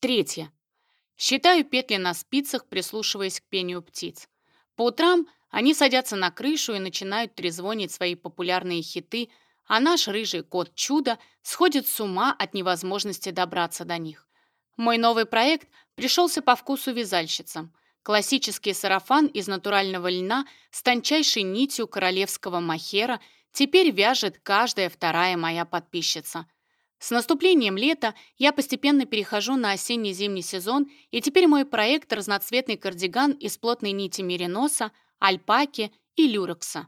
Третье. Считаю петли на спицах, прислушиваясь к пению птиц. По утрам они садятся на крышу и начинают трезвонить свои популярные хиты, а наш рыжий кот Чудо сходит с ума от невозможности добраться до них. Мой новый проект пришелся по вкусу вязальщицам. Классический сарафан из натурального льна с тончайшей нитью королевского махера теперь вяжет каждая вторая моя подписчица – с наступлением лета я постепенно перехожу на осенне-зимний сезон, и теперь мой проект – разноцветный кардиган из плотной нити мериноса, альпаки и люрекса.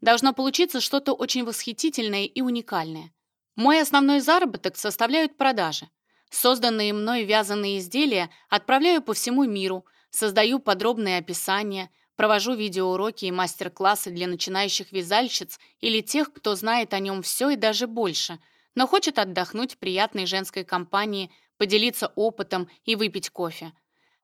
Должно получиться что-то очень восхитительное и уникальное. Мой основной заработок составляют продажи. Созданные мной вязаные изделия отправляю по всему миру, создаю подробные описания, провожу видеоуроки и мастер-классы для начинающих вязальщиц или тех, кто знает о нем все и даже больше – но хочет отдохнуть в приятной женской компании, поделиться опытом и выпить кофе.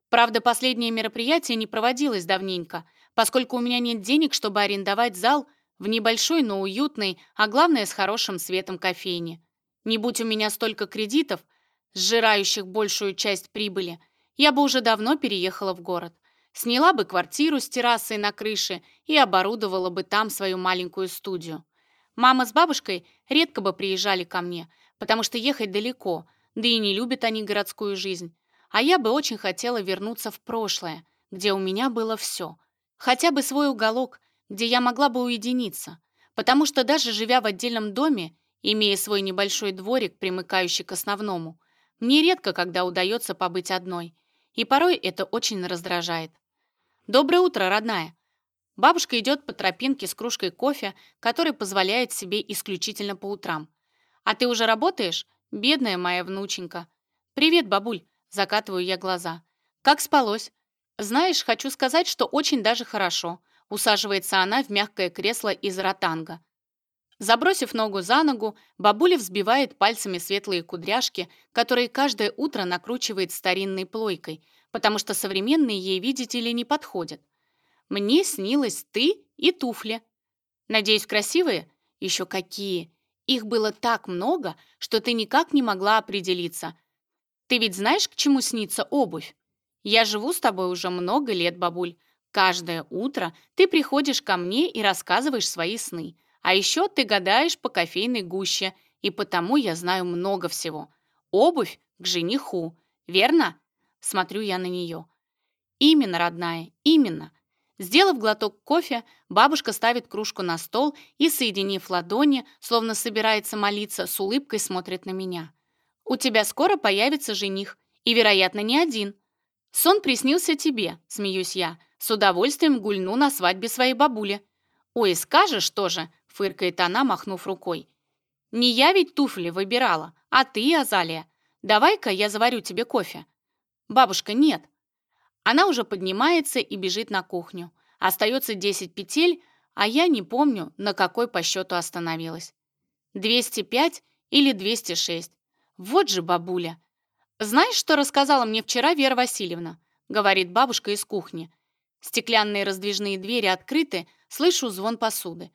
Правда, последнее мероприятие не проводилось давненько, поскольку у меня нет денег, чтобы арендовать зал в небольшой, но уютной, а главное, с хорошим светом кофейне. Не будь у меня столько кредитов, сжирающих большую часть прибыли, я бы уже давно переехала в город. Сняла бы квартиру с террасой на крыше и оборудовала бы там свою маленькую студию. Мама с бабушкой редко бы приезжали ко мне, потому что ехать далеко, да и не любят они городскую жизнь. А я бы очень хотела вернуться в прошлое, где у меня было все. Хотя бы свой уголок, где я могла бы уединиться. Потому что даже живя в отдельном доме, имея свой небольшой дворик, примыкающий к основному, мне редко когда удается побыть одной. И порой это очень раздражает. «Доброе утро, родная!» Бабушка идет по тропинке с кружкой кофе, который позволяет себе исключительно по утрам. «А ты уже работаешь? Бедная моя внученька!» «Привет, бабуль!» — закатываю я глаза. «Как спалось?» «Знаешь, хочу сказать, что очень даже хорошо», — усаживается она в мягкое кресло из ротанга. Забросив ногу за ногу, бабуля взбивает пальцами светлые кудряшки, которые каждое утро накручивает старинной плойкой, потому что современные ей, видите ли, не подходят. Мне снилась ты и туфли. Надеюсь, красивые? Еще какие! Их было так много, что ты никак не могла определиться. Ты ведь знаешь, к чему снится обувь? Я живу с тобой уже много лет, бабуль. Каждое утро ты приходишь ко мне и рассказываешь свои сны. А еще ты гадаешь по кофейной гуще, и потому я знаю много всего. Обувь к жениху, верно? Смотрю я на нее. Именно, родная, именно. Сделав глоток кофе, бабушка ставит кружку на стол и, соединив ладони, словно собирается молиться, с улыбкой смотрит на меня. «У тебя скоро появится жених, и, вероятно, не один. Сон приснился тебе», — смеюсь я, с удовольствием гульну на свадьбе своей бабули. «Ой, скажешь тоже», — фыркает она, махнув рукой. «Не я ведь туфли выбирала, а ты, Азалия. Давай-ка я заварю тебе кофе». «Бабушка, нет, она уже поднимается и бежит на кухню. Остается 10 петель, а я не помню, на какой по счету остановилась. 205 или 206. Вот же бабуля. «Знаешь, что рассказала мне вчера Вера Васильевна?» — говорит бабушка из кухни. Стеклянные раздвижные двери открыты, слышу звон посуды.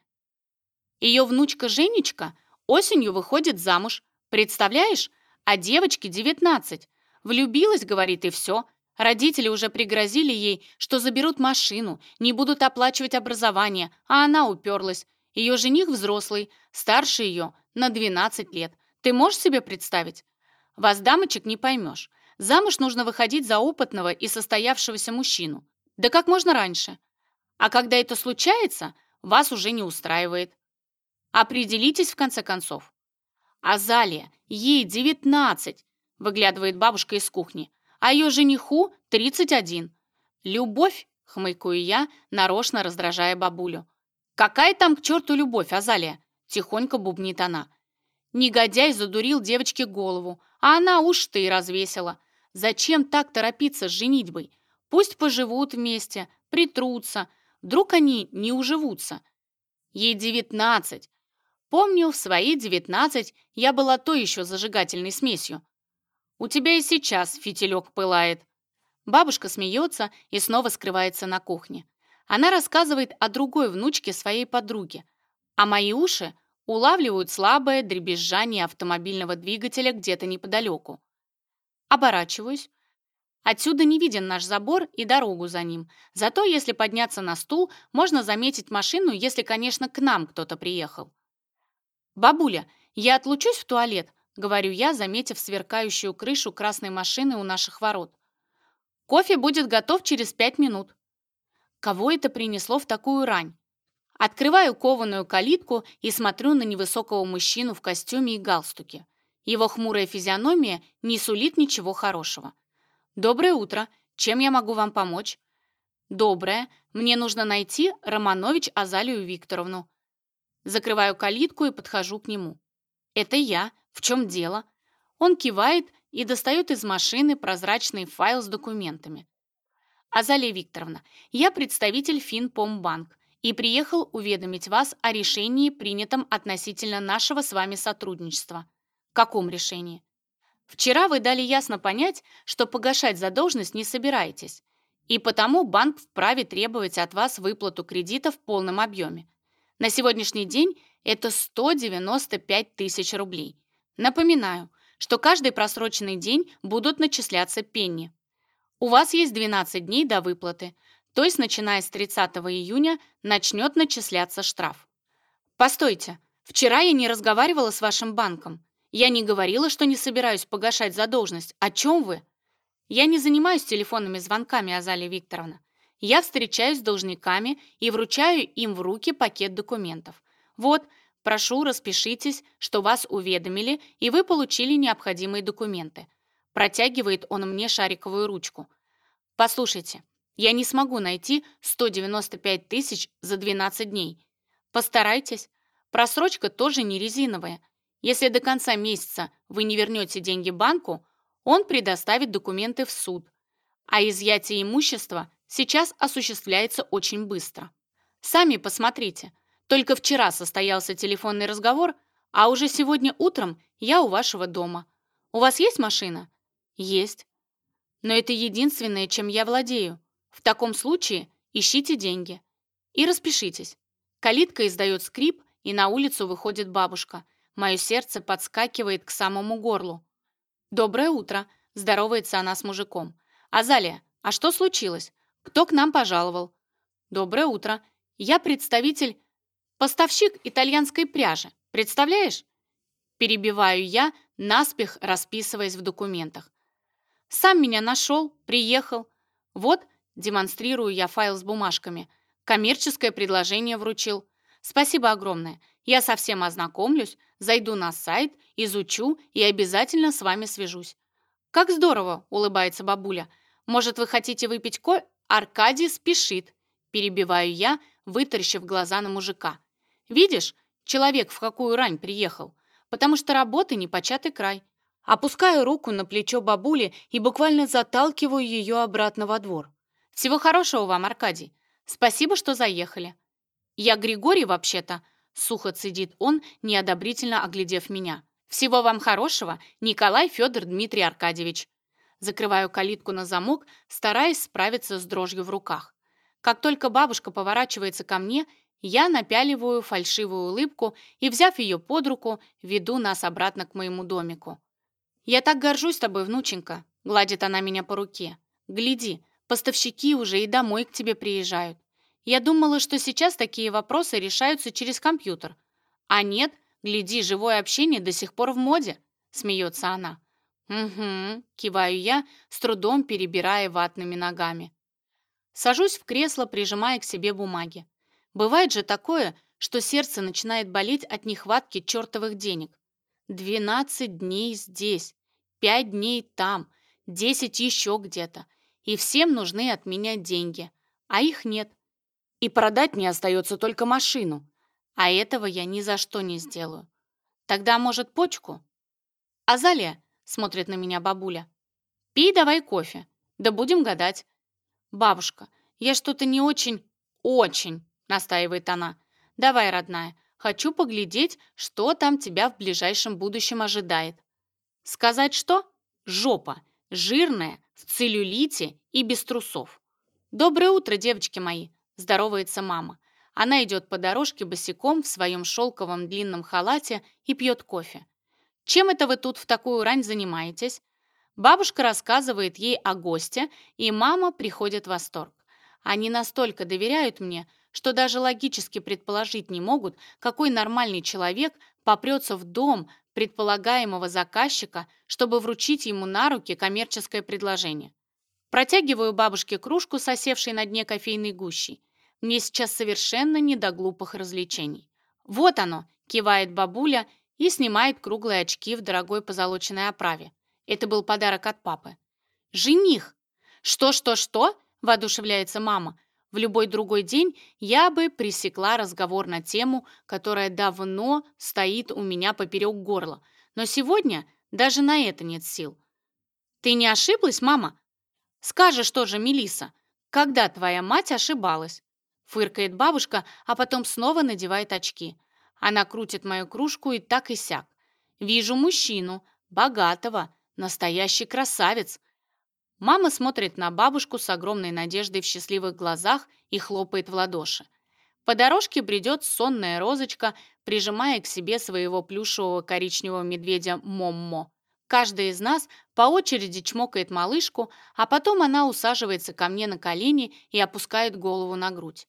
Ее внучка Женечка осенью выходит замуж. Представляешь? А девочке 19. Влюбилась, говорит, и все. Родители уже пригрозили ей, что заберут машину, не будут оплачивать образование, а она уперлась. Ее жених взрослый, старше ее, на 12 лет. Ты можешь себе представить? Вас, дамочек, не поймешь. Замуж нужно выходить за опытного и состоявшегося мужчину. Да как можно раньше. А когда это случается, вас уже не устраивает. Определитесь, в конце концов. «Азалия, ей девятнадцать!» — выглядывает бабушка из кухни а ее жениху 31. Любовь, хмыкаю я, нарочно раздражая бабулю. Какая там к черту любовь, Азалия? Тихонько бубнит она. Негодяй задурил девочке голову, а она уж ты и развесила. Зачем так торопиться с женитьбой? Пусть поживут вместе, притрутся. Вдруг они не уживутся. Ей девятнадцать. Помню, в свои девятнадцать я была то еще зажигательной смесью. У тебя и сейчас фитилек пылает». Бабушка смеется и снова скрывается на кухне. Она рассказывает о другой внучке своей подруги, а мои уши улавливают слабое дребезжание автомобильного двигателя где-то неподалеку. Оборачиваюсь. Отсюда не виден наш забор и дорогу за ним. Зато, если подняться на стул, можно заметить машину, если, конечно, к нам кто-то приехал. «Бабуля, я отлучусь в туалет, говорю я, заметив сверкающую крышу красной машины у наших ворот. Кофе будет готов через пять минут. Кого это принесло в такую рань? Открываю кованую калитку и смотрю на невысокого мужчину в костюме и галстуке. Его хмурая физиономия не сулит ничего хорошего. «Доброе утро. Чем я могу вам помочь?» «Доброе. Мне нужно найти Романович Азалию Викторовну». Закрываю калитку и подхожу к нему. «Это я», в чем дело? Он кивает и достает из машины прозрачный файл с документами. Азалия Викторовна, я представитель Финпомбанк и приехал уведомить вас о решении, принятом относительно нашего с вами сотрудничества. Каком решении? Вчера вы дали ясно понять, что погашать задолженность не собираетесь, и потому банк вправе требовать от вас выплату кредита в полном объеме. На сегодняшний день это 195 тысяч рублей. Напоминаю, что каждый просроченный день будут начисляться пенни. У вас есть 12 дней до выплаты, то есть начиная с 30 июня начнет начисляться штраф. Постойте, вчера я не разговаривала с вашим банком. Я не говорила, что не собираюсь погашать задолженность. О чем вы? Я не занимаюсь телефонными звонками, Азалия Викторовна. Я встречаюсь с должниками и вручаю им в руки пакет документов. Вот, Прошу, распишитесь, что вас уведомили, и вы получили необходимые документы. Протягивает он мне шариковую ручку. Послушайте, я не смогу найти 195 тысяч за 12 дней. Постарайтесь. Просрочка тоже не резиновая. Если до конца месяца вы не вернете деньги банку, он предоставит документы в суд. А изъятие имущества сейчас осуществляется очень быстро. Сами посмотрите – только вчера состоялся телефонный разговор, а уже сегодня утром я у вашего дома. У вас есть машина? Есть. Но это единственное, чем я владею. В таком случае ищите деньги. И распишитесь. Калитка издает скрип, и на улицу выходит бабушка. Мое сердце подскакивает к самому горлу. «Доброе утро!» – здоровается она с мужиком. «Азалия, а что случилось? Кто к нам пожаловал?» «Доброе утро! Я представитель Поставщик итальянской пряжи. Представляешь? Перебиваю я, наспех расписываясь в документах. Сам меня нашел, приехал. Вот, демонстрирую я файл с бумажками. Коммерческое предложение вручил. Спасибо огромное. Я совсем ознакомлюсь, зайду на сайт, изучу и обязательно с вами свяжусь. «Как здорово!» — улыбается бабуля. «Может, вы хотите выпить кофе? Аркадий спешит. Перебиваю я, вытаращив глаза на мужика. Видишь, человек в какую рань приехал, потому что работы непочатый край. Опускаю руку на плечо бабули и буквально заталкиваю ее обратно во двор. Всего хорошего вам, Аркадий. Спасибо, что заехали. Я Григорий, вообще-то, сухо цедит он, неодобрительно оглядев меня. Всего вам хорошего, Николай Федор Дмитрий Аркадьевич. Закрываю калитку на замок, стараясь справиться с дрожью в руках. Как только бабушка поворачивается ко мне, я напяливаю фальшивую улыбку и, взяв ее под руку, веду нас обратно к моему домику. «Я так горжусь тобой, внученька», — гладит она меня по руке. «Гляди, поставщики уже и домой к тебе приезжают. Я думала, что сейчас такие вопросы решаются через компьютер. А нет, гляди, живое общение до сих пор в моде», — смеется она. «Угу», — киваю я, с трудом перебирая ватными ногами. Сажусь в кресло, прижимая к себе бумаги. Бывает же такое, что сердце начинает болеть от нехватки чертовых денег. 12 дней здесь, 5 дней там, 10 еще где-то. И всем нужны от меня деньги, а их нет. И продать мне остается только машину. А этого я ни за что не сделаю. Тогда, может, почку? «Азалия», — смотрит на меня бабуля, — «пей давай кофе, да будем гадать». «Бабушка, я что-то не очень, очень настаивает она. «Давай, родная, хочу поглядеть, что там тебя в ближайшем будущем ожидает». «Сказать что?» «Жопа, жирная, в целлюлите и без трусов». «Доброе утро, девочки мои!» – здоровается мама. Она идет по дорожке босиком в своем шелковом длинном халате и пьет кофе. «Чем это вы тут в такую рань занимаетесь?» Бабушка рассказывает ей о госте, и мама приходит в восторг. Они настолько доверяют мне, что даже логически предположить не могут, какой нормальный человек попрется в дом предполагаемого заказчика, чтобы вручить ему на руки коммерческое предложение. Протягиваю бабушке кружку, сосевшей на дне кофейной гущей. Мне сейчас совершенно не до глупых развлечений. «Вот оно!» – кивает бабуля и снимает круглые очки в дорогой позолоченной оправе. Это был подарок от папы. «Жених!» «Что-что-что?» – воодушевляется мама – в любой другой день я бы пресекла разговор на тему, которая давно стоит у меня поперек горла. Но сегодня даже на это нет сил. Ты не ошиблась, мама? Скажешь тоже, Мелиса, когда твоя мать ошибалась? Фыркает бабушка, а потом снова надевает очки. Она крутит мою кружку и так и сяк. Вижу мужчину, богатого, настоящий красавец – Мама смотрит на бабушку с огромной надеждой в счастливых глазах и хлопает в ладоши. По дорожке бредет сонная розочка, прижимая к себе своего плюшевого коричневого медведя Моммо. Каждый из нас по очереди чмокает малышку, а потом она усаживается ко мне на колени и опускает голову на грудь.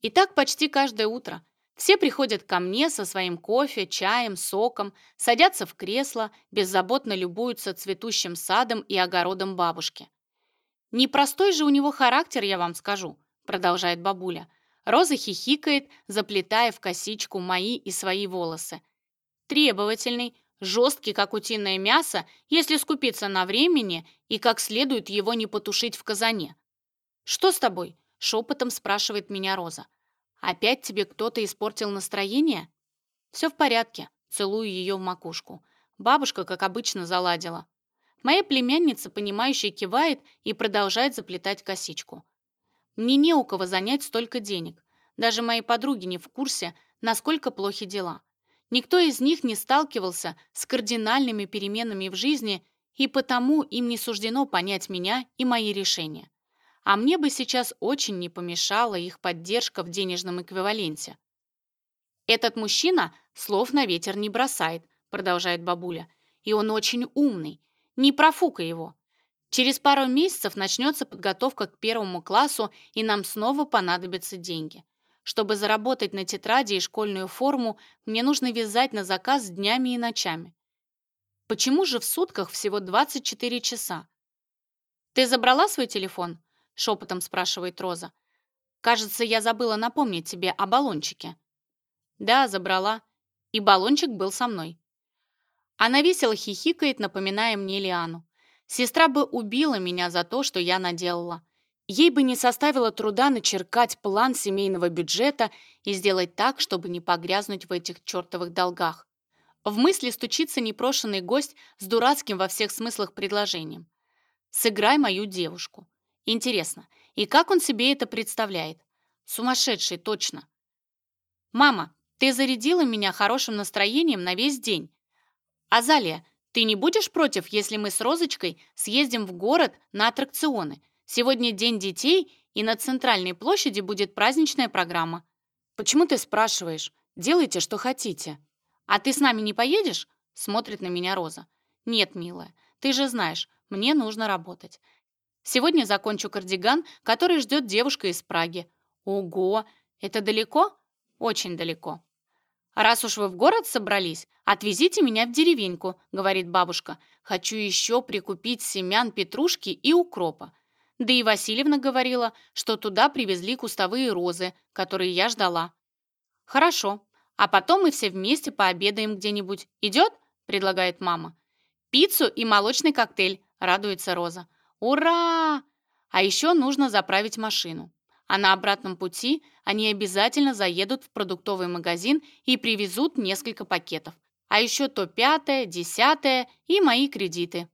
И так почти каждое утро, все приходят ко мне со своим кофе, чаем, соком, садятся в кресло, беззаботно любуются цветущим садом и огородом бабушки. «Непростой же у него характер, я вам скажу», — продолжает бабуля. Роза хихикает, заплетая в косичку мои и свои волосы. «Требовательный, жесткий, как утиное мясо, если скупиться на времени и как следует его не потушить в казане». «Что с тобой?» — шепотом спрашивает меня Роза. Опять тебе кто-то испортил настроение? Все в порядке. Целую ее в макушку. Бабушка, как обычно, заладила. Моя племянница, понимающая, кивает и продолжает заплетать косичку. Мне не у кого занять столько денег. Даже мои подруги не в курсе, насколько плохи дела. Никто из них не сталкивался с кардинальными переменами в жизни, и потому им не суждено понять меня и мои решения а мне бы сейчас очень не помешала их поддержка в денежном эквиваленте. «Этот мужчина слов на ветер не бросает», — продолжает бабуля, «и он очень умный. Не профука его. Через пару месяцев начнется подготовка к первому классу, и нам снова понадобятся деньги. Чтобы заработать на тетради и школьную форму, мне нужно вязать на заказ днями и ночами. Почему же в сутках всего 24 часа? Ты забрала свой телефон? — шепотом спрашивает Роза. «Кажется, я забыла напомнить тебе о баллончике». «Да, забрала. И баллончик был со мной». Она весело хихикает, напоминая мне Лиану. «Сестра бы убила меня за то, что я наделала». Ей бы не составило труда начеркать план семейного бюджета и сделать так, чтобы не погрязнуть в этих чертовых долгах. В мысли стучится непрошенный гость с дурацким во всех смыслах предложением. «Сыграй мою девушку». Интересно, и как он себе это представляет? Сумасшедший, точно. Мама, ты зарядила меня хорошим настроением на весь день. Азалия, ты не будешь против, если мы с Розочкой съездим в город на аттракционы? Сегодня день детей, и на центральной площади будет праздничная программа. Почему ты спрашиваешь? Делайте, что хотите. А ты с нами не поедешь? Смотрит на меня Роза. Нет, милая, ты же знаешь, мне нужно работать. Сегодня закончу кардиган, который ждет девушка из Праги. Ого, это далеко? Очень далеко. «Раз уж вы в город собрались, отвезите меня в деревеньку», — говорит бабушка. «Хочу еще прикупить семян петрушки и укропа». Да и Васильевна говорила, что туда привезли кустовые розы, которые я ждала. «Хорошо. А потом мы все вместе пообедаем где-нибудь. Идет?» — предлагает мама. «Пиццу и молочный коктейль», — радуется Роза. Ура! А еще нужно заправить машину. А на обратном пути они обязательно заедут в продуктовый магазин и привезут несколько пакетов. А еще то пятое, десятое и мои кредиты.